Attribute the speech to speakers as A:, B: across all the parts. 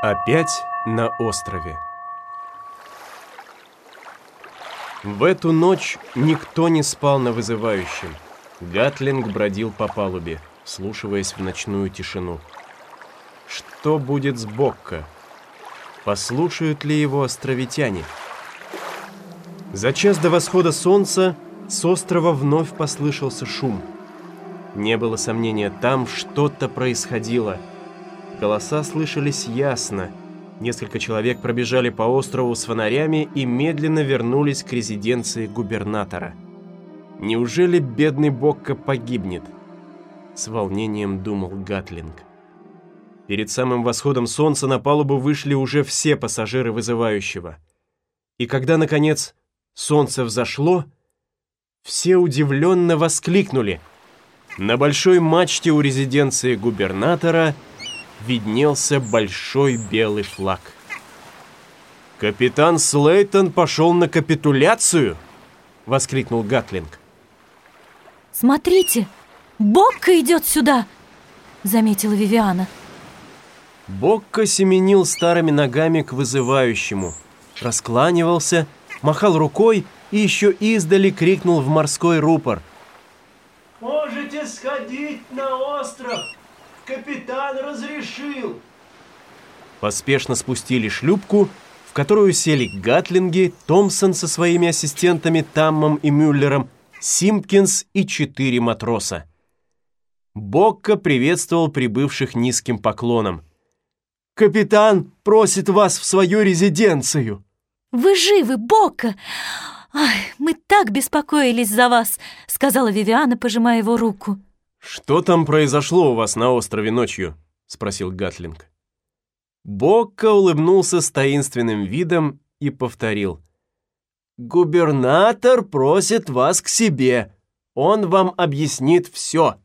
A: Опять на острове. В эту ночь никто не спал на вызывающем. Гатлинг бродил по палубе, слушаясь в ночную тишину. Что будет с Бокко? Послушают ли его островитяне? За час до восхода солнца с острова вновь послышался шум. Не было сомнения, там что-то происходило – Голоса слышались ясно. Несколько человек пробежали по острову с фонарями и медленно вернулись к резиденции губернатора. Неужели бедный Бокко погибнет? С волнением думал Гатлинг. Перед самым восходом солнца на палубу вышли уже все пассажиры вызывающего. И когда, наконец, солнце взошло, все удивленно воскликнули. На большой мачте у резиденции губернатора – виднелся большой белый флаг. «Капитан Слейтон пошел на капитуляцию!» — воскликнул Гатлинг.
B: «Смотрите, Бокко идет сюда!» — заметила Вивиана.
A: Бокко семенил старыми ногами к вызывающему, раскланивался, махал рукой и еще издали крикнул в морской рупор.
C: «Можете сходить на остров!» Капитан разрешил.
A: Поспешно спустили шлюпку, в которую сели Гатлинги, Томпсон со своими ассистентами Таммом и Мюллером, Симпкинс и четыре матроса. Бокко приветствовал прибывших низким поклоном. «Капитан просит вас в свою резиденцию!»
B: «Вы живы, Бокко! Ай, мы так беспокоились за вас!» сказала Вивиана, пожимая его руку.
A: «Что там произошло у вас на острове ночью?» — спросил Гатлинг. Бокко улыбнулся с таинственным видом и повторил. «Губернатор просит вас к себе. Он вам объяснит все».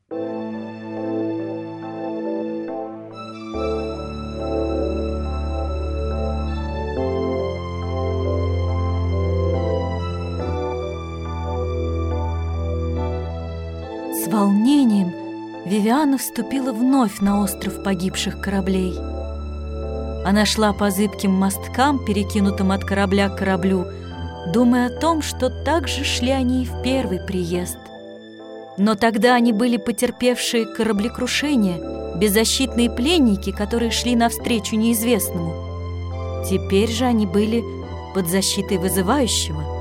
B: Волнением Вивиана вступила вновь на остров погибших кораблей. Она шла по зыбким мосткам, перекинутым от корабля к кораблю, думая о том, что так же шли они и в первый приезд. Но тогда они были потерпевшие кораблекрушение, беззащитные пленники, которые шли навстречу неизвестному. Теперь же они были под защитой вызывающего.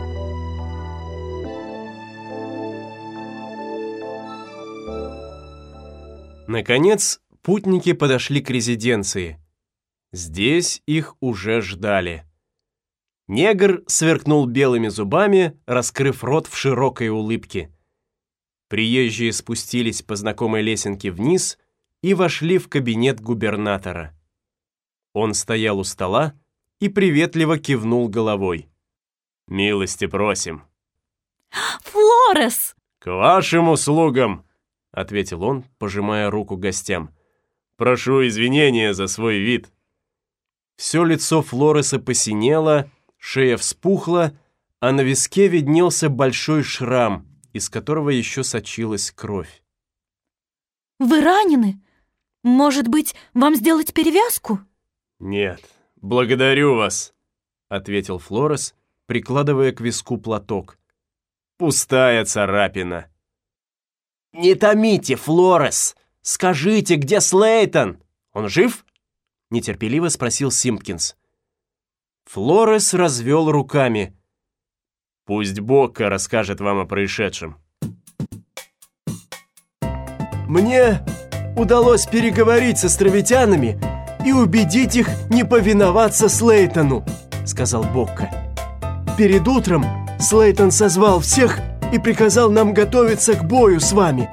A: Наконец, путники подошли к резиденции. Здесь их уже ждали. Негр сверкнул белыми зубами, раскрыв рот в широкой улыбке. Приезжие спустились по знакомой лесенке вниз и вошли в кабинет губернатора. Он стоял у стола и приветливо кивнул головой. «Милости просим».
B: «Флорес!»
A: «К вашим услугам!» — ответил он, пожимая руку гостям. «Прошу извинения за свой вид». Все лицо Флореса посинело, шея вспухла, а на виске виднелся большой шрам, из которого еще сочилась кровь.
B: «Вы ранены? Может быть, вам сделать перевязку?»
A: «Нет, благодарю вас», — ответил Флорес, прикладывая к виску платок. «Пустая царапина». «Не томите, Флорес! Скажите, где Слейтон? Он жив?» Нетерпеливо спросил Симпкинс. Флорес развел руками. «Пусть Бокко расскажет вам о происшедшем». «Мне удалось переговорить с островитянами и убедить их не повиноваться Слейтону», сказал Бокко. «Перед утром Слейтон созвал всех и приказал нам готовиться к бою с вами.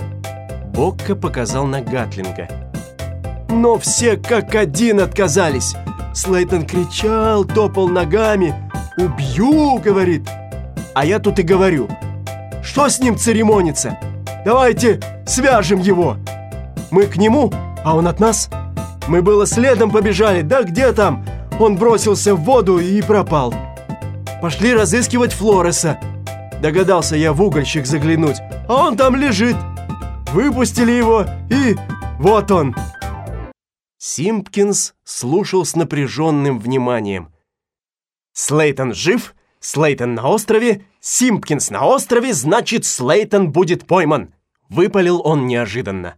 A: Бокко показал на Гатлинга. Но все как один отказались. Слейтон кричал, топал ногами. «Убью!» — говорит. А я тут и говорю. «Что с ним церемониться? Давайте свяжем его!» Мы к нему, а он от нас. Мы было следом побежали, да где там? Он бросился в воду и пропал. Пошли разыскивать Флореса. Догадался я в угольщик заглянуть, а он там лежит. Выпустили его, и вот он. Симпкинс слушал с напряженным вниманием. «Слейтон жив, Слейтон на острове, Симпкинс на острове, значит, Слейтон будет пойман!» Выпалил он неожиданно.